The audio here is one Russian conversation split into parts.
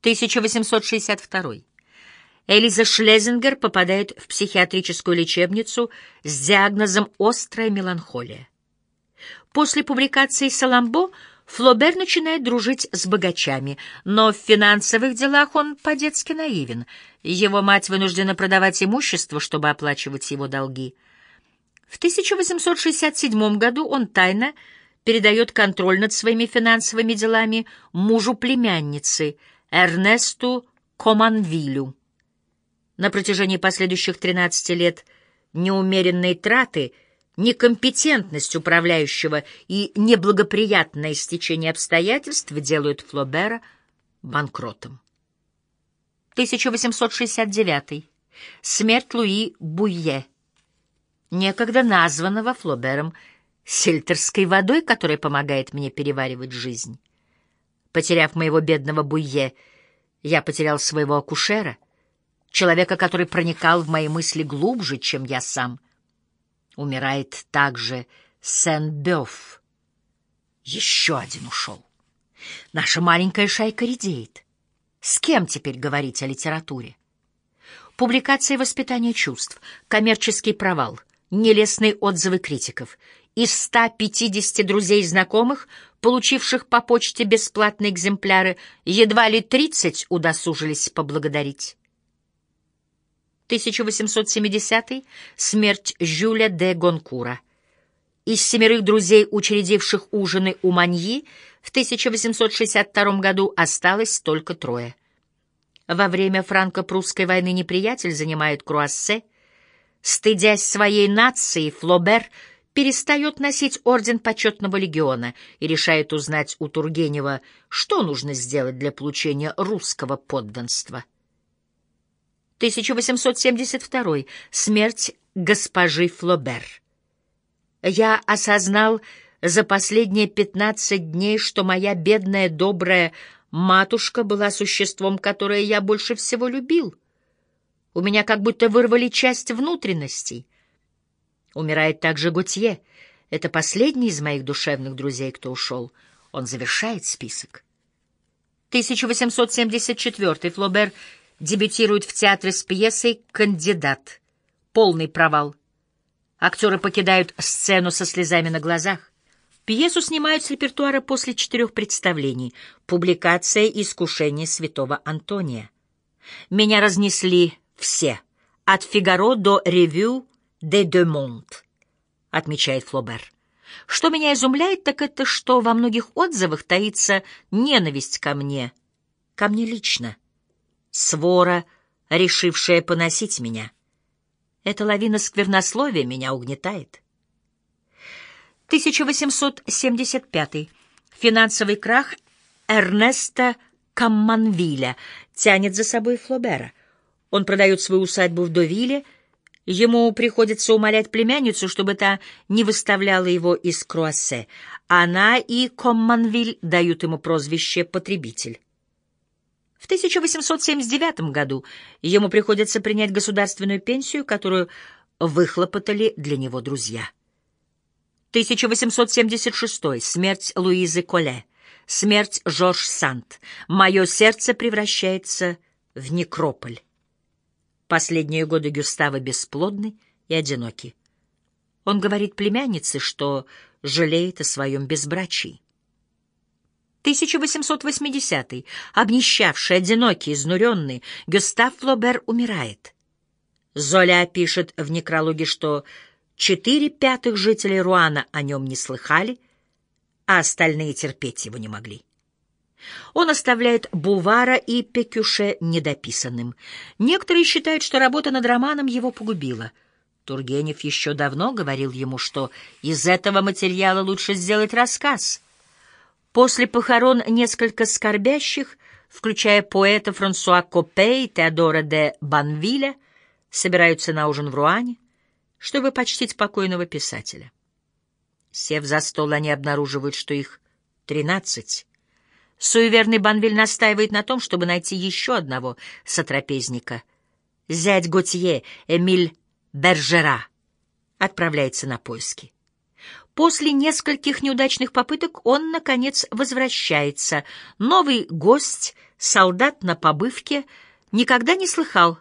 1862. Элиза Шлезингер попадает в психиатрическую лечебницу с диагнозом «острая меланхолия». После публикации «Саламбо» Флобер начинает дружить с богачами, но в финансовых делах он по-детски наивен. Его мать вынуждена продавать имущество, чтобы оплачивать его долги. В 1867 году он тайно передает контроль над своими финансовыми делами мужу племянницы Эрнесту Команвилю. На протяжении последующих 13 лет неумеренные траты — Некомпетентность управляющего и неблагоприятное стечение обстоятельств делают Флобера банкротом. 1869. Смерть Луи Буйе, некогда названного Флобером сельтерской водой, которая помогает мне переваривать жизнь. Потеряв моего бедного Буйе, я потерял своего акушера, человека, который проникал в мои мысли глубже, чем я сам — Умирает также Сен-Бёв. Еще один ушел. Наша маленькая шайка редеет. С кем теперь говорить о литературе? Публикация воспитания чувств», коммерческий провал, нелестные отзывы критиков. Из 150 друзей и знакомых, получивших по почте бесплатные экземпляры, едва ли 30 удосужились поблагодарить. 1870 смерть Жюля де Гонкура. Из семерых друзей, учредивших ужины у Маньи, в 1862 году осталось только трое. Во время франко-прусской войны неприятель занимает Круассе. Стыдясь своей нации, Флобер перестает носить орден почетного легиона и решает узнать у Тургенева, что нужно сделать для получения русского подданства. 1872. Смерть госпожи Флобер. Я осознал за последние пятнадцать дней, что моя бедная добрая матушка была существом, которое я больше всего любил. У меня как будто вырвали часть внутренностей. Умирает также Готье. Это последний из моих душевных друзей, кто ушел. Он завершает список. 1874. Флобер дебютирует в театре с пьесой «Кандидат». Полный провал. Актеры покидают сцену со слезами на глазах. Пьесу снимают с репертуара после четырех представлений. Публикация «Искушение святого Антония». Меня разнесли все, от «Фигаро» до «Ревю де де Монт», отмечает Флобер. Что меня изумляет, так это, что во многих отзывах таится ненависть ко мне, ко мне лично свора, решившая поносить меня. Эта лавина сквернословия меня угнетает. 1875. Финансовый крах Эрнеста Камманвиля тянет за собой Флобера. Он продает свою усадьбу в Довиле, Ему приходится умолять племянницу, чтобы та не выставляла его из Круассе. Она и Комманвиль дают ему прозвище «потребитель». В 1879 году ему приходится принять государственную пенсию, которую выхлопотали для него друзья. 1876. Смерть Луизы Коле. Смерть Жорж Сант. Мое сердце превращается в некрополь. Последние годы Гюстава бесплодны и одиноки. Он говорит племяннице, что жалеет о своем безбрачии. 1880-й, обнищавший, одинокий, изнуренный, Гюстав Флобер умирает. Золя пишет в некрологе, что четыре пятых жителей Руана о нем не слыхали, а остальные терпеть его не могли. Он оставляет Бувара и Пекюше недописанным. Некоторые считают, что работа над романом его погубила. Тургенев еще давно говорил ему, что из этого материала лучше сделать рассказ — После похорон несколько скорбящих, включая поэта Франсуа Копе и Теодора де Банвиля, собираются на ужин в Руане, чтобы почтить покойного писателя. Сев за стол, они обнаруживают, что их тринадцать. Суеверный Банвиль настаивает на том, чтобы найти еще одного сотрапезника. Зять Готье, Эмиль Бержера, отправляется на поиски. После нескольких неудачных попыток он, наконец, возвращается. Новый гость солдат на побывке, никогда не слыхал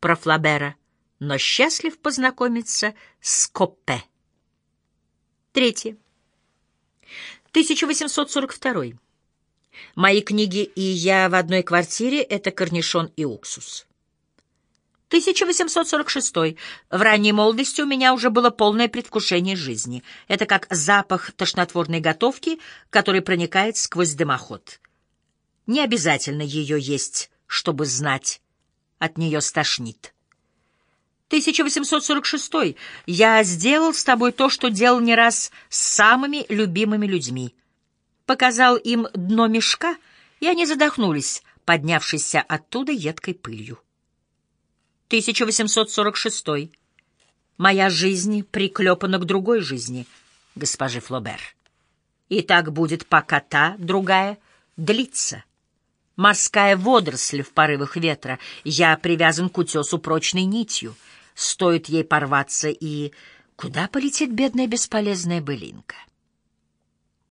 про Флабера, но счастлив познакомиться с Коппе. Третье. 1842. Мои книги и я в одной квартире — это корнишон и уксус. 1846. В ранней молодости у меня уже было полное предвкушение жизни. Это как запах тошнотворной готовки, который проникает сквозь дымоход. Не обязательно ее есть, чтобы знать. От нее стошнит. 1846. Я сделал с тобой то, что делал не раз с самыми любимыми людьми. Показал им дно мешка, и они задохнулись, поднявшись оттуда едкой пылью. 1846. Моя жизнь приклепана к другой жизни, госпожи Флобер. И так будет, пока та, другая, длится. Морская водоросль в порывах ветра. Я привязан к утесу прочной нитью. Стоит ей порваться, и куда полетит бедная бесполезная былинка?